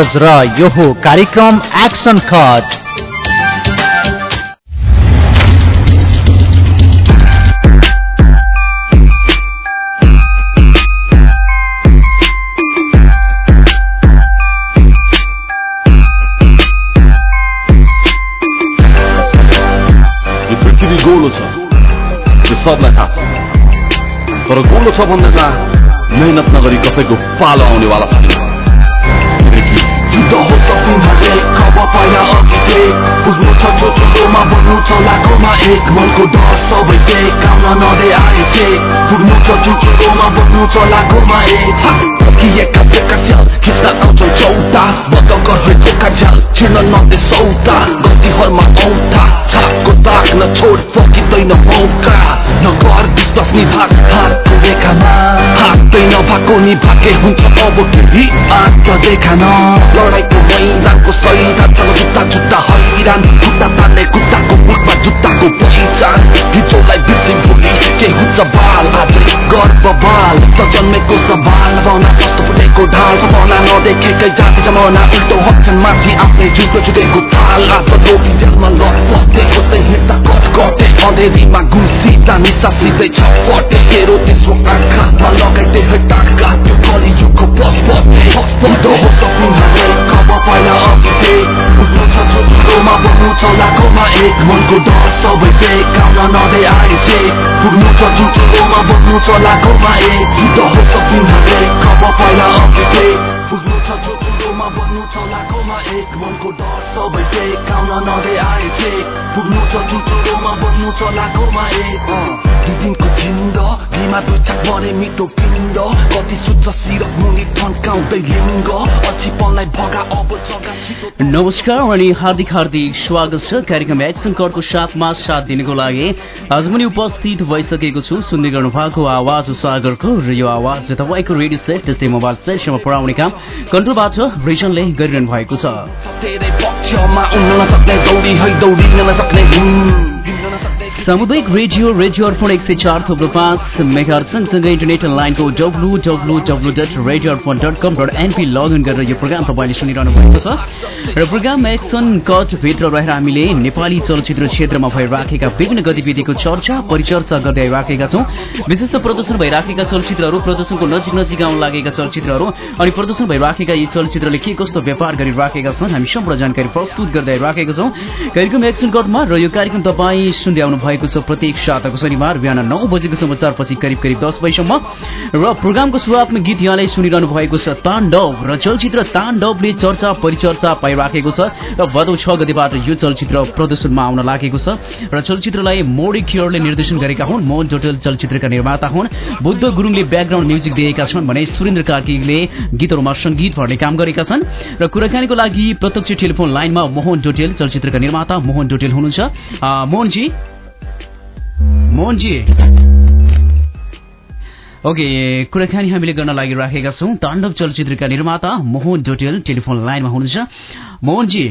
र यो हो कार्यक्रम एक्सन पृथ्वी गोलो छ तर गोलो छ भन्दैमा मेहनत नगरी कसैको पालो आउनेवाला छैन सपनाले कब पहिला अघि बुझ्नु छ छोटोमा बन्नु छ लाखोमा एक मनको डर सबै चाहिँ काम नदे आएछे पुग्नु छ चुचुरोमा बन्नु छ लाखोमा एक किएका बेका स्याल न विश्वास नभएको निभागे हुन्छ अब आँट त देखा न मैदानको सैदासँग जुत्ता जुत्ता हैरान खुट्टा तान्ने खुट्टाको मुखमा जुत्ताको पहिचान भिचोलाई बिर्सि भोलि के हुन्छ बाल आजै गर्व बाल। त जन्मेको सवाल भावना कस्तो फुटेको ढाल। सपना नदेखेकै जाति जमाना उल्टो हक्छन् माथि आफ्नै झुटो छुटेको ताल आज लोभी जेलमा पत्ते खोज्दै हिँड्दा कट कटे अँधेरीमा गुसिँदा निसासिँदै छपटे तेरो त्यसो आँखामा लगाइदिए है टाका? त्यो कलियुगको पसपटे हस्पटो हो सपनाले कब पहिला अघि छोटोमा बन्नु छ लाखोमा एक मनको डर सबै चाहिँ काम नदे आएछे पुग्नु छ चुचुरोमा बन्नु छ एक कब पहिला अघि बुझ्नु छ छ एक मनको डर सबै चाहिँ काम नदे आएछे पुग्नु छ छ दिनको मरे मिठो पिण्ड कति सुत्छ मुनि ठन्काउँदै लिङ्ग अछिपनलाई भगा अब जगा छिटो नमस्कार अनि हार्दिक हार्दिक स्वागत छ कार्यक्रम एक्सन कटको साथमा साथ दिनको लागि आज पनि उपस्थित भइसकेको छु सुन्दै गर्नु भएको आवाज सागरको र यो आवाज तपाईँको रेडियो सेट त्यस्तै मोबाइल सेटसम्म पढाउने काम कन्ट्रोलबाट रिजनले गरिरहनु भएको छ सामुदायिक रेडियो रेडियो अर्पण एक सय चार थुप्रो पाँच मेगा सँगसँगै इन्टरनेट लाइनको W W W dot radio Arpan dot com dot NP login गरेर यो प्रोग्राम तपाईँले सुनिरहनु भएको छ। र प्रोग्राम एक्सन कट भित्र रहेर हामीले नेपाली चलचित्र क्षेत्रमा भइराखेका विभिन्न गतिविधिको चर्चा परिचर्चा गर्दै आइराखेका छौँ। विशेष प्रदर्शन भइराखेका चलचित्रहरू प्रदर्शनको नजिक नजिक आउन लागेका चलचित्रहरू अनि प्रदर्शन भइराखेका यी चलचित्रले के कस्तो व्यापार गरिराखेका छन् हामी सम्पूर्ण जानकारी प्रस्तुत गर्दै आइराखेका छौँ। कार्यक्रम एक्सन कटमा र यो कार्यक्रम तपाईँ सुन्दै आउनु छ प्रत्येक साताको शनिबार बिहान नौ बजेको समाचारपछि करिब करिब दस बजीसम्म र प्रोग्रामको सुरुवातमा गीत यहाँले सुनिरहनु भएको छ ताण्डव र चलचित्र ताण्डवले चर्चा परिचर्चा पाइराखेको छ र भदौ छ गतिबाट यो चलचित्र प्रदर्शनमा आउन लागेको छ र चलचित्रलाई मोडी क्योरले निर्देशन गरेका हुन् मोहन जोटेल चलचित्रका निर्माता हुन्। बुद्ध गुरुङले ब्याकग्राउन्ड म्युजिक दिएका छन् भने सुरेन्द्र कार्कीले गीतहरूमा संगीत भर्ने काम गरेका छन्। र कुराकानीको लागि प्रत्यक्ष टेलिफोन लाइनमा मोहन डोटेल चलचित्रका निर्माता मोहन डोटेल हुनुहुन्छ। मोहनजी मोहनजी ओके कुराकानी हामीले गर्न लागि राखेका छौँ। ताण्डव चलचित्रका निर्माता मोहन डोटेल टेलिफोन लाइनमा हुनुहुन्छ। मोहनजी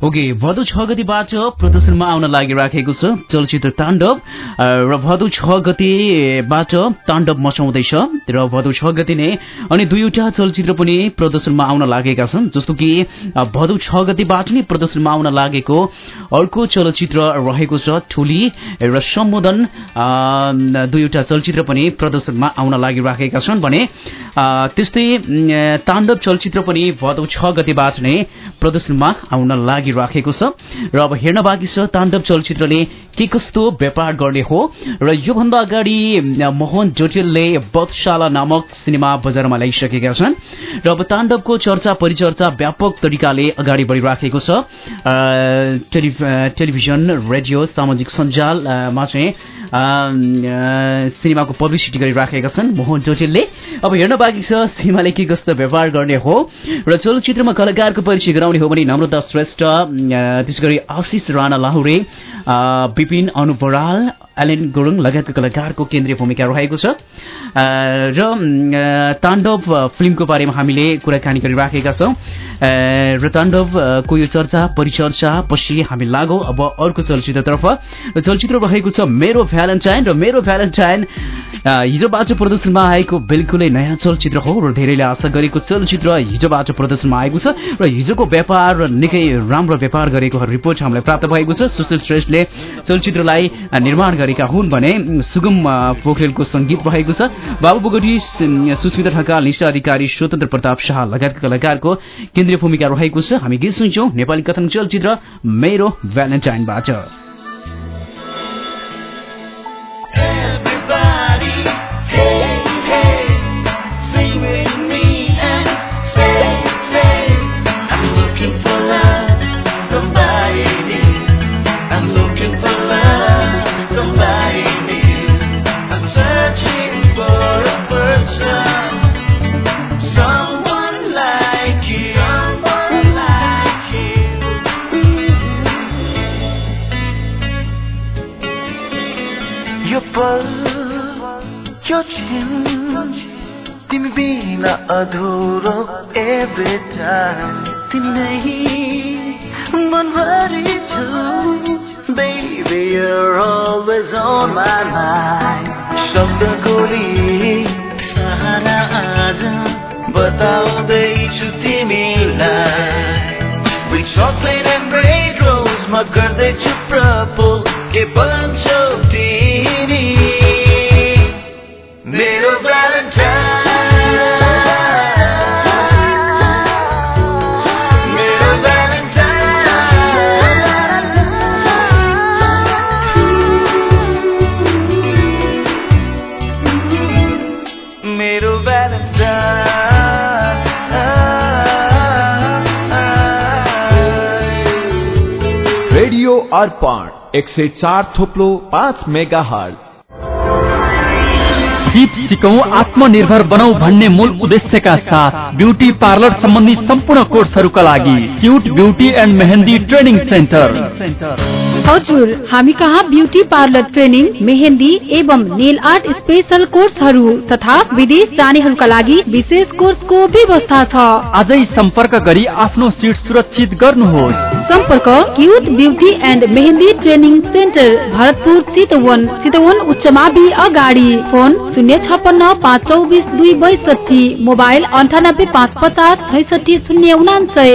ओके भदौ छ गतिबाट प्रदर्शनमा आउन लागिराखेको छ चलचित्र ताण्डव र भदौ छ गतिबाट ताण्डव मचाउँदैछ र भदौ छ गति नै अनि दुईवटा चलचित्र पनि प्रदर्शनमा आउन लागेका छन् जस्तो कि भदौ छ गतिबाट नै प्रदर्शनमा आउन लागेको अर्को चलचित्र रहेको छ ठुली र सम्बोधन दुईवटा चलचित्र पनि प्रदर्शनमा आउन लागिराखेका छन् भने त्यस्तै ताण्डव चलचित्र पनि भदौ छ गतिबाट नै प्रदर्शनमा आउन लागिराखेको छ। र अब हेर्न बाँकी छ ताण्डव चलचित्रले के कस्तो व्यापार गर्ने हो? र योभन्दा अगाडि मोहन जोटेलले बधशाला नामक सिनेमा बजारमा ल्याइसकेका छन्। र अब ताण्डवको चर्चा परिचर्चा व्यापक तरिकाले अगाडि बढिराखेको छ। टेलिभिजन रेडियो सामाजिक सञ्जालमा चाहिँ सिनेमाको पब्लिसिटी गरिराखेका छन् मोहन जोटेलले। अब हेर्न बाँकी छ सिनेमाले के कस्तो व्यापार गर्ने हो? र चलचित्रमा कलाकारको परिचय गराउने हो भने नम्रता श्रेष्ठ त्यसै गरी आशिष राणा लाहुरे विपिन अनु बराल एलेन गुरुङ लगायतका कलाकारको केन्द्रीय भूमिका रहेको छ। र ताण्डव फिल्मको बारेमा हामीले कुराकानी गरिराखेका छौँ। र ताण्डवको यो चर्चा परिचर्चा पछि हामी लागौ। अब अर्को चलचित्रतर्फ। चलचित्र रहेको छ मेरो भ्यालेन्टाइन र मेरो भ्यालेन्टाइन हिजोबाट प्रदर्शनमा आएको बिल्कुलै नयाँ चलचित्र हो र धेरैले आशा गरेको चलचित्र हिजोबाट प्रदर्शनमा आएको छ र हिजोको व्यापार निकै राम्रो व्यापार गरेको रिपोर्ट हामीलाई प्राप्त भएको छ। सुशील श्रेष्ठले चलचित्रलाई निर्माण गरेका हुन् भने सुगम पोखरेलको सङ्गीत भएको छ। बाबु बोगटी सुस्मिता ढकाल निशा अधिकारी स्वतन्त्र प्रताप शाह लगायतका कलाकारको केन्द्रीय भूमिका रहेको छ। हामी गीत सुन्छौँ। नेपाली कथन चलचित्र मेरो भ्यालेन्टाइनबाट। Always on my mind शब्द गोली सहारा आज बताउँदैछु तिमीलाई गर्दैछु प्रपोज के बन्छौ अर्पण एक सय चार थोप्लो पाँच मेगा हल सिप सिकौं आत्मनिर्भर बनाऊ भन्ने मूल उद्देश्यका साथ ब्युटी पार्लर सम्बन्धी सम्पूर्ण कोर्सहरूका लागि Cute Beauty and Mehendi Training Centre. हजुर हामी कहाँ ब्युटी पार्लर ट्रेनिङ मेहेन्दी एवं नेल आर्ट स्पेशल कोर्सहरू तथा विदेश जानेहरूका लागि विशेष कोर्सको व्यवस्था छ। आजै सम्पर्क गरी आफ्नो सिट सुरक्षित गर्नुहोस्। सम्पर्क Cute Beauty and Mehendi Training Centre Bharatpur Chitwan. Chitwan उच्च मावि अगाडि। फोन शून्य छपन्न पाँच चौबिस दुई बैसठी। मोबाइल अन्ठानब्बे पाँच पचास छैसठी शून्य उनान्सय।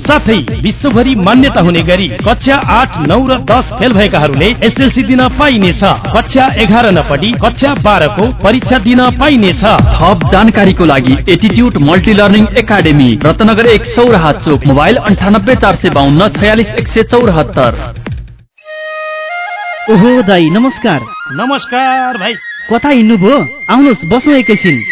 साथै विश्वभरि मान्यता हुने गरी कक्षा आठ नौ र दस फेल भएकाहरूले एसएलसी दिन पाइनेछ। कक्षा एघार नपढी कक्षा बाह्रको परीक्षा दिन पाइनेछ। थप जानकारीको लागि Attitude Multi Learning Academy Ratnagar एक सौराहा चोक मोबाइल अन्ठानब्बे चार सय बाहन्न छयालिस एक सय चौरात्तर। ओहो दाई नमस्कार। नमस्कार भाइ। कता हिँड्नुभयो? आउनुहोस् बसौँ एकैछिन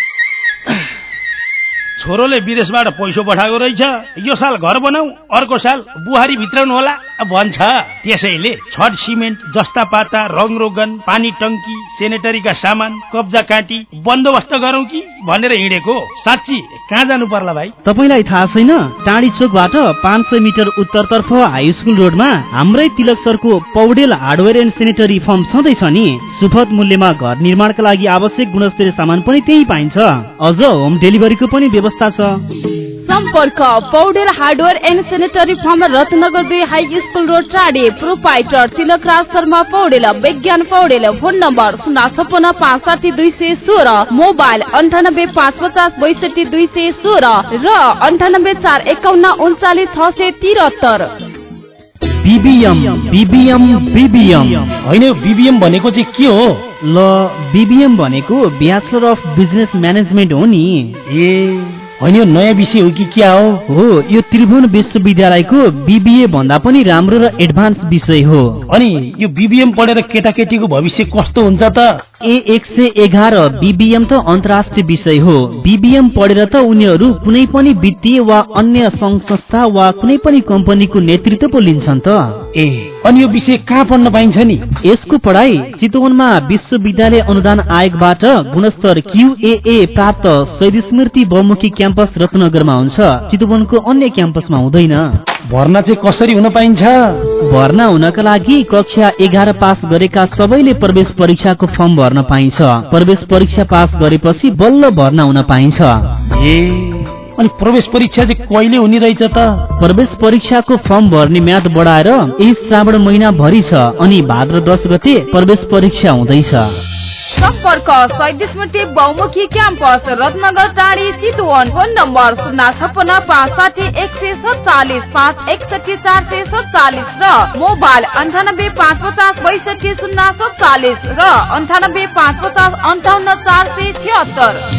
छोरोले विदेशबाट पैसो पठाएको रहेछ। यो साल घर बनाऊ अर्को साल बुहारी भित्राउनु होला भन्छ। त्यसैले छट सिमेन्ट जस्ता पाता रङ रोगन पानी टङ्की सेनेटरीका सामान कब्जा काटी बन्दोबस्त गरौँ कि भनेर हिँडेको? साँच्ची कहाँ जानु पर्ला भाइ? तपाईँलाई थाहा छैन टाढी चोकबाट पाँच सय मिटर उत्तरतर्फ हाई स्कुल रोडमा हाम्रै तिलक सरको Paudel Hardware and Sanitary Firm छँदैछ नि। सुपथ मूल्यमा घर निर्माणका लागि आवश्यक गुणस्तरीय सामान पनि त्यही पाइन्छ। अझ होम डेलिभरीको पनि व्यवस्था छ। सम्पर्क Paudel Hardware and Sanitary Firm Ratnagar दुई हाई स्कुल रोड टाढे proprietor Tilak Raj Sharma Paudel Bigyan Paudel phone number शून्य छपन्न पाँच साठी दुई सय सोह्र मोबाइल अन्ठानब्बे पाँच पचास बैसठी दुई सय सोह्र र अन्ठानब्बे चार एकाउन्न उन्चालिस छ सय तिहत्तर बिबिएम बिबिएम बिबिएम होइन यो बिबिएम भनेको चाहिँ के हो? ल बिबिएम भनेको ब्याचलर अफ बिजनेस म्यानेजमेन्ट हो नि। ए। होइन यो नयाँ विषय हो कि क्या हो? हो यो त्रिभुवन विश्वविद्यालयको बिबिए भन्दा पनि राम्रो र एडभान्स विषय हो। अनि यो बिबिएम पढेर केटाकेटीको भविष्य कस्तो हुन्छ त? ए एक सय एघार बिबिएम त अन्तर्राष्ट्रिय विषय हो। बिबिएम पढेर त उनीहरू कुनै पनि वित्तीय वा अन्य संघ संस्था वा कुनै पनि कम्पनीको नेतृत्व पो लिन्छन् त। ए अनि यो विषय कहाँ पढ्न पाइन्छ नि? यसको पढाइ चितवनमा विश्वविद्यालय अनुदान आयोगबाट गुणस्तर क्युएए प्राप्त शहीद स्मृति बहुमुखी क्याम्पस रत्नगरमा हुन्छ। चितवनको अन्य क्याम्पसमा हुँदैन। भर्ना चाहिँ कसरी हुन पाइन्छ? भर्ना हुनका लागि कक्षा एघार पास गरेका सबैले प्रवेश परीक्षाको फर्म भर्न पाइन्छ। प्रवेश परीक्षा पास गरेपछि बल्ल भर्ना हुन पाइन्छ। अनि प्रवेश परीक्षा चाहिँ कहिले हुने रहेछ त? प्रवेश परीक्षाको फर्म भर्ने म्याद बढाएर यही श्रावण महिना भरि छ अनि भाद्र दस गते प्रवेश परीक्षा हुँदैछ। सम्पर्क शहीद स्मृति बहुमुखी क्याम्पस रत्नगर टाढी चितवन फोन नम्बर शून्य छप्पन्न पाँच साठी एक सय सत्तालिस पाँच एकसठी चार सय सत्तालिस र मोबाइल अन्ठानब्बे पाँच पचास बैसठी शून्य सत्तालिस र अन्ठानब्बे पाँच पचास अन्ठाउन्न चार सय छिहत्तर।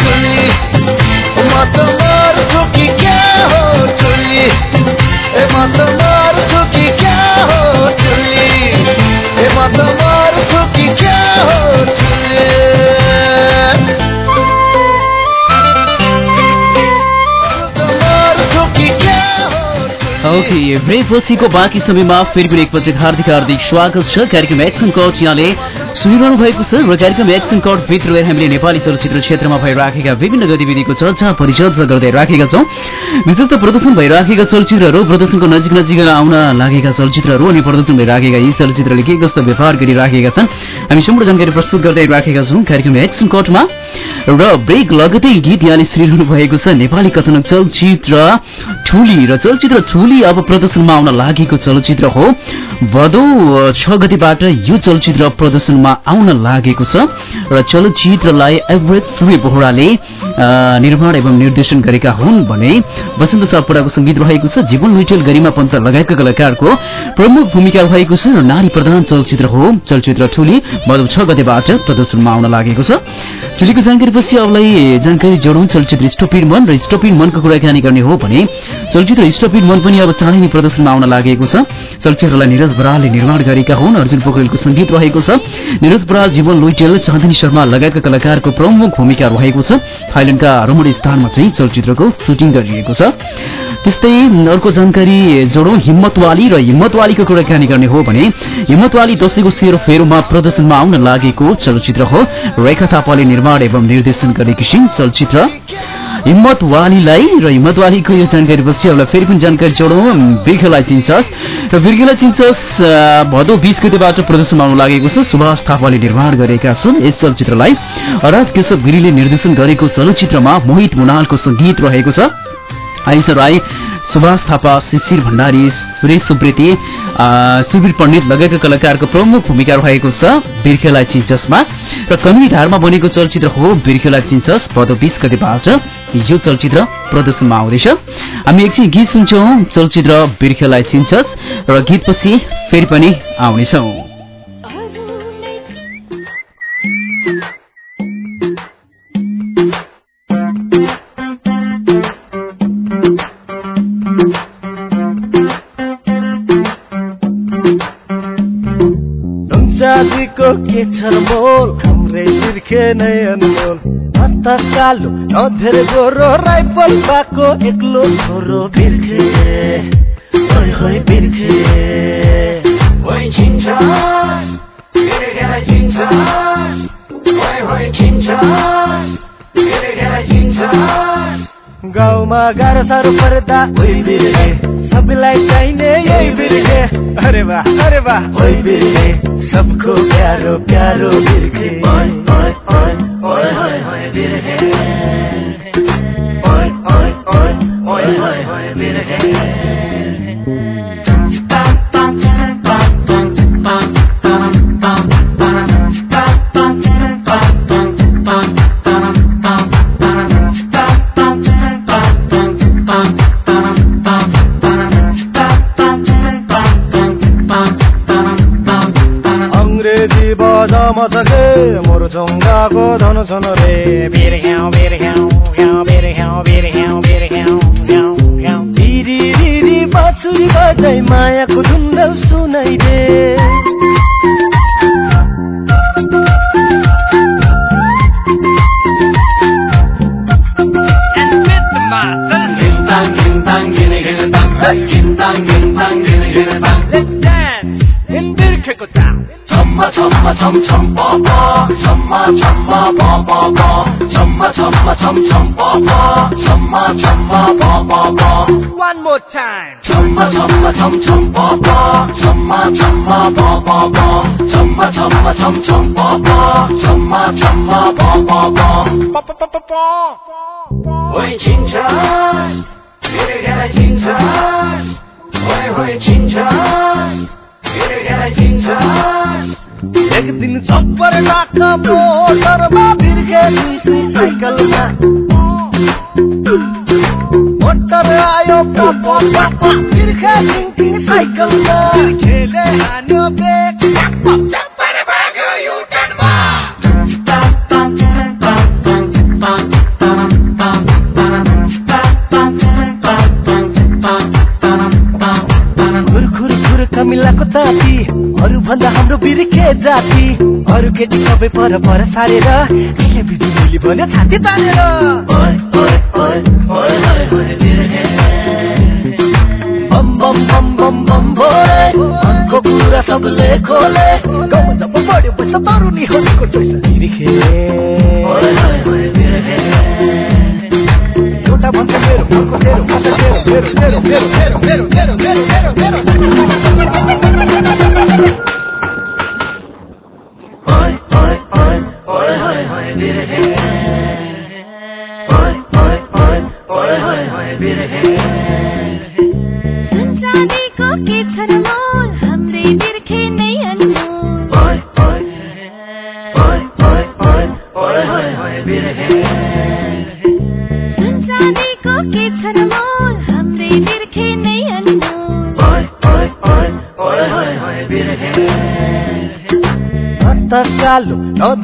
म त मर्छु कि क्या हो ठुली म म त मर्छु कि क्या हो चुली ए म त मर्छु कि क्या हो चुली ए म त मर्छु कि क्या हो चुली मर्छु कि क्या हो ओके ब्रेक पछिको बाँकी समयमा फेरि पनि एकपल्ट हार्दिक हार्दिक स्वागत छ। कार्यक्रम एक्सन कट यहाँले सुनिरहनु भएको छ र कार्यक्रम एक्सन कट भित्र हामीले नेपाली चलचित्र क्षेत्रमा भइराखेका विभिन्न गतिविधिको चर्चा परिचर्चा गर्दै राखेका छौँ। विशेष त प्रदर्शन भइराखेका चलचित्रहरू प्रदर्शनको नजिक नजिक आउन लागेका चलचित्रहरू अनि प्रदर्शन भइराखेका यी चलचित्रले के कस्तो व्यवहार गरिराखेका छन् हामी सम्पूर्ण जानकारी प्रस्तुत गर्दै राखेका छौँ कार्यक्रम एक्सन कटमा। र ब्रेक लगतै गीत यहाँले सुनिरहनु भएको छ। नेपाली कथनक चलचित्र ठुली र चलचित्र ठुली अब प्रदर्शनमा आउन लागेको चलचित्र हो। भदौ छ गतिबाट यो चलचित्र प्रदर्शनमा आउन लागेको छ। र चलचित्रलाई एभरेज सुवे बोहराले निर्माण एवं निर्देशन गरेका हुन् भने वसन्त सापडाको संगीत रहेको छ। जीवन लुइटेल गरिमा पन्त लगायतका कलाकारको प्रमुख भूमिका रहेको छ। र नारी प्रधान चलचित्र हो। चलचित्र ठुली भदौ छ गतेबाट प्रदर्शनमा आउन लागेको छ। ठुलीको जानकारीपछि अबलाई जानकारी जोडौँ चलचित्र स्टोपिन मन र स्टोपिन मनको कुराकानी गर्ने हो भने चलचित्र स्टोपिन मन पनि अब चाँडै नै प्रदर्शनमा आउन लागेको छ। चलचित्रलाई निरज बरालले निर्माण गरेका हुन्। अर्जुन पोखरेलको संगीत रहेको छ। निरज बराल जीवन लुइटेल चाँदनी शर्मा लगायतका कलाकारको प्रमुख भूमिका रहेको छ। थाइल्याण्डका रमणी स्थानमा चाहिँ चलचित्रको सुटिङ गरिएको छ। त्यस्तै अर्को जानकारी जोडौँ हिम्मतवाली र हिम्मतवालीको कुराकानी गर्ने हो भने हिम्मतवाली दशैंको सेरो फेरोमा प्रदर्शनमा आउन लागेको चलचित्र हो। रेखा थापाले निर्माण एवं निर्देशन गरेकी छिन् चलचित्र। हिम्मतवालीलाई र हिम्मतवालीको यो जानकारी पछि अब फेरि पनि जानकारी जोडौँ। बिर्खेलाई चिन्छस्। र बिर्खेलाई चिन्छस् भदौ बिस गतिबाट प्रदर्शनमा आउन लागेको छ। सुभाष थापाले निर्माण गरेका छन् यस चलचित्रलाई। राज केशव गिरीले निर्देशन गरेको चलचित्रमा मोहित मुनालको संगीत रहेको छ। आयुष राई सुभाष थापा शिशिर भण्डारी सुरेश सुप्रेती अ, सुवीर पण्डित लगायतका कलाकारको प्रमुख भूमिका रहेको छ बिर्खेलाई चिन्छसमा र कमी धारमा बनेको चलचित्र हो बिर्खेलाई चिन्छस भदौ बिस गतिबाट यो चलचित्र प्रदर्शनमा आउँदैछ। हामी एकछिन गीत सुन्छौँ चलचित्र बिर्खेलाई चिन्छस र गीतपछि फेरि पनि आउनेछौँ। मोल हाम्रै बिर्खे नै अनमोल कालो न धेरै गोरो राइफल भएको एक्लो छोरो बिर्खे। होइ होइ बिर्खे। होइ चिन्छस् बिर्खेलाई चिन्छस् होइ होइ चिन्छस् बिर्खेलाई चिन्छस् गाउँमा गाह्रो साह्रो पर्दा सबैलाई चाहिने यही बिर्खे। अरे वाह अरे वाह। ओए बिल्ले सबको प्यारो प्यारो बिरखे ओए ओए ओए ओए ओए ओए बिरखे ओए ओए ओए ओए ओए ओए बिरखे छन रे बिर्ख्याउ बिर्ख्याउ ख्याउ बिर्ख्याउ बिर्ख्याउ बिर्ख्याउ ख्याउ ख्याउ दिदी दिदी बाँसुरी बजाइ मायाको धुन्द सुनाइदे Let's dance in Birkeko town. Chumma chumma chum chum pa. Pa, chumma chumma pa pa pa, chumma chumma chum chum pa pa, chumma chumma pa pa pa. One more time. Chumma chumma chum chum pa pa, chumma chumma pa pa pa, chumma chumma chum chum pa pa, chumma chumma pa pa pa. Pa pa pa pa pa. Oi चिन्छस् बिर्खेलाई चिन्छस् ओइ ओइ चिन्छस् बिर्खेलाई चिन्छस् एक दिन चप्पर लाका मोटरमा बिर्खे दुई सुई साइकलमा motor आयो pop pop Birkhe सिङ्की साइकलमा बिर्खेले हान्यो brake चप्प अरू भन्दा हाम्रो बिर्खे जाति अरू केटी सबै पर पर सारेर अहिले भन्यो छाती तानेर। बम बम बम बम बम भोरे मनको कुरा सबले खोले गाउँमा जब बढ्यो पैसा तरुनी होलीको चोइस बिर्खे एउटा भन्छ मेरो अर्को तेरो भन्छ मेरो मेरो मेरो मेरो मेरो मेरो मेरो मेरो मेरो मेरो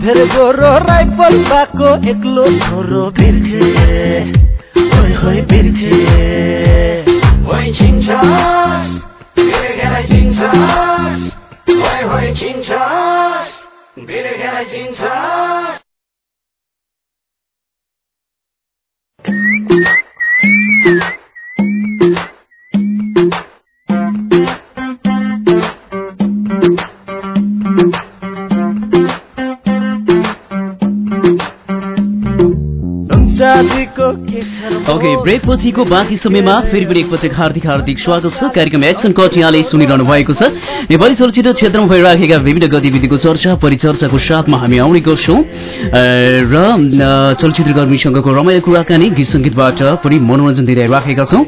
धेरै गोरो राइपल पाको एक्लो छोरो बिर्खे छ ओके ब्रेक पछिको बाँकी समयमा फेरि पनि एकपटक हार्दिक हार्दिक स्वागत छ। कार्यक्रम एक्सन कट यहाँले सुनिरहनु भएको छ। नेपाली चलचित्र क्षेत्रमा भइराखेका विभिन्न गतिविधिको चर्चा परिचर्चाको साथमा हामी आउने गर्छौँ। र अ, चलचित्र कर्मीसँगको रमाइलो कुराकानी गीत सङ्गीतबाट पनि मनोरञ्जन दिइराखेका छौँ।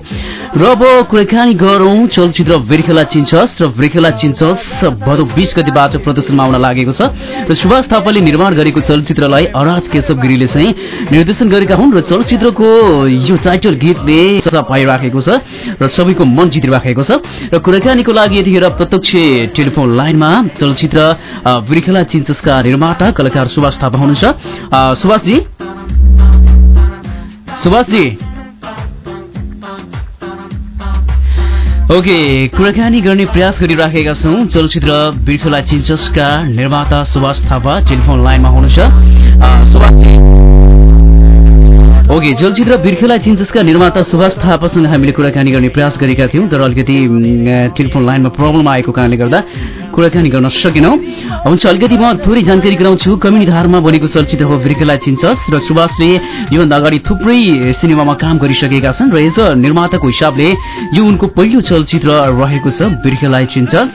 र अब कुराकानी गरौँ। चलचित्र बिर्खेला चिन्छस् र बिर्खेला चिन्छस् भदौ बिस गतिबाट प्रदर्शनमा आउन लागेको छ। र सुभाष थापाले निर्माण गरेको चलचित्रलाई अराज केशव गिरीले चाहिँ निर्देशन गरेका हुन् र चलचित्रको यो टाइटल गीतले चर्चा पाइराखेको छ र सबैको मन जितिराखेको छ र कुराकानीको लागि यतिखेर प्रत्यक्ष टेलिफोन लाइनमा चलचित्र अ, बिर्खेला चिन्छसका निर्माता कलाकार सुभाष थापा हुनुहुन्छ। सुभाषजी? सुभाषजी? ओके कुराकानी गर्ने प्रयास गरिराखेका छौँ। चलचित्र बिर्खला चिन्चसका निर्माता सुभाष थापा टेलिफोन लाइनमा हुनुहुन्छ। सुभाषजी? ओके चलचित्र बिर्खेला चिन्चसका निर्माता सुभाष थापासँग हामीले कुराकानी गर्ने प्रयास गरेका थियौँ तर अलिकति टेलिफोन लाइनमा प्रब्लम आएको कारणले गर्दा कुराकानी गर्न सकेनौँ। हुन्छ अलिकति म थोरै जानकारी गराउँछु। कम्युनिटी धारमा बनेको चलचित्र हो बिर्खेला चिन्छस र सुभाषले योभन्दा अगाडि थुप्रै सिनेमामा काम गरिसकेका छन् र एज निर्माताको हिसाबले यो उनको पहिलो चलचित्र रहेको छ बिर्खेलाई चिन्छस।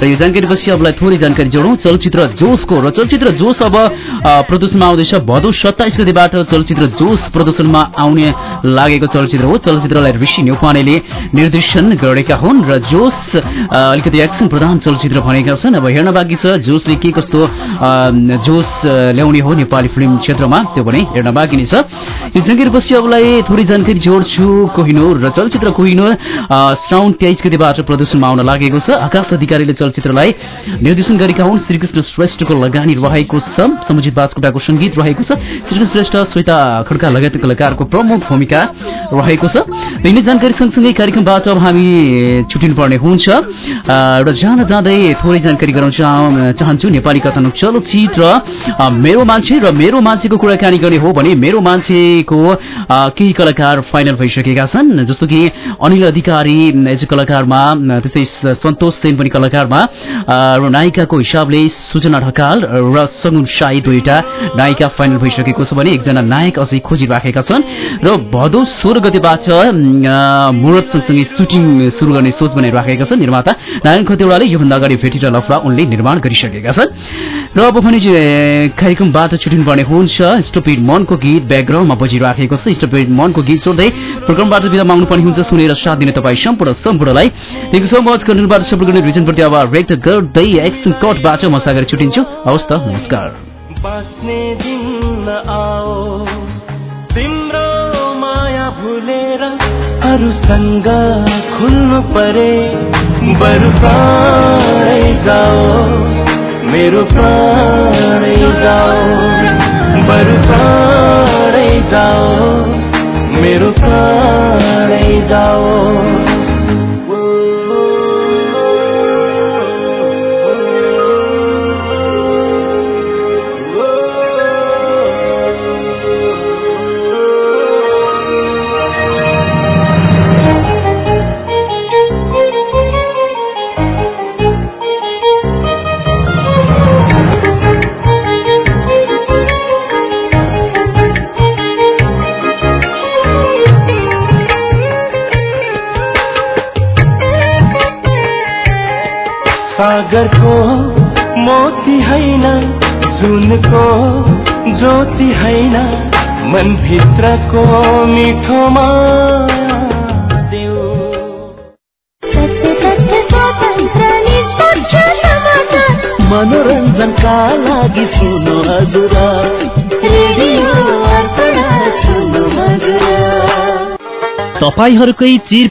र यो जानकारी पछि अबलाई थोरै जानकारी जोडौँ। चलचित्र जोसको र चलचित्र जोस अब प्रदर्शनमा आउँदैछ। भदौ सत्ताइस गतिबाट चलचित्र जोस प्रदर्शनमा आउने लागेको चलचित्र हो। चलचित्रलाई ऋषि न्यौपानेले निर्देशन गरेका हुन् र जोस अलिकति एक्सन प्रधान चलचित्र भनेका छन्। अब हेर्न बाँकी छ जोसले के कस्तो जोस ल्याउने हो नेपाली फिल्म क्षेत्रमा त्यो पनि हेर्न बाँकी नै छ। यो जानकारीपछि अबलाई थोरै जानकारी जोड्छु कोहिनोर र चलचित्र कोहिनोर। श्रावण तेइस गतिबाट प्रदर्शनमा आउन लागेको छ। आकाश अधिकारीले चलचित्रलाई निर्देशन गरेका हुन्। श्रीकृष्ण श्रेष्ठको लगानी रहेको छ। समुजित बाजकोटाको सङ्गीत रहेको छ। श्रीकृष्ण श्रेष्ठ श्वेता खड्का लगायत कलाकारको प्रमुख भूमिका रहेको छ। यिनै जानकारी सँगसँगै कार्यक्रमबाट अब हामी छुटिनुपर्ने हुन्छ। र जाँदा जाँदै थोरै जानकारी गराउन चाह- चाहन्छु नेपाली कथानक चलचित्र मेरो मान्छे र मेरो मान्छेको कुराकानी गर्ने हो भने मेरो मान्छेको केही कलाकार फाइनल भइसकेका छन् जस्तो कि अनिल अधिकारी एज कलाकारमा त्यस्तै सन्तोष सेन पनि कलाकारमा र नायिकाको हिसाबले सुजना ढकाल र सगुन साई दुईटा नायिका फाइनल भइसकेको छ भने एकजना नायक अझै खोजिराखेका छन्। र भदौ सोह्र गतिबाट मुरत सँगसँगै सुटिङ सुरु गर्ने सोच बनाइराखेका छन्। निर्माता नारायण खतेवाडाले योभन्दा अगाडि भेटेर लफडा उनले निर्माण गरिसकेका छन्। र अब भने कार्यक्रमबाट छुटिनुपर्ने हुन्छ। स्टपिड मनको गीत ब्याकग्राउन्डमा बजिराखेको छ। स्टपिड मनको गीत छोड्दै प्रोग्रामबाट बिदा माग्नुपर्ने हुन्छ। सुनेर साथ दिने तपाईँ सम्पूर्ण सम्पूर्णलाई। थ्याङ्क सो मच कन्टेन्टबाट सपोर्ट गर्ने रिजनप्रति अब व्यक्त गर्दै एक्सन कटबाट म सागर छुटिन्छु। हवस् त नमस्कार। बाँच्ने दिन तिम्रो माया भुलेर अरूसँग खुल्नु परे। बरु प्राणै जाओ मेरो प्राणै जाओ। बरु प्राणै जाओ मेरो प्राणै जाओ। सागरको मोती होइन जुनको ज्योति होइन मनभित्रको मिठो माया देऊ। मनोरञ्जनका लागि सुन्नु हजुर। तपाईँहरूकै चिर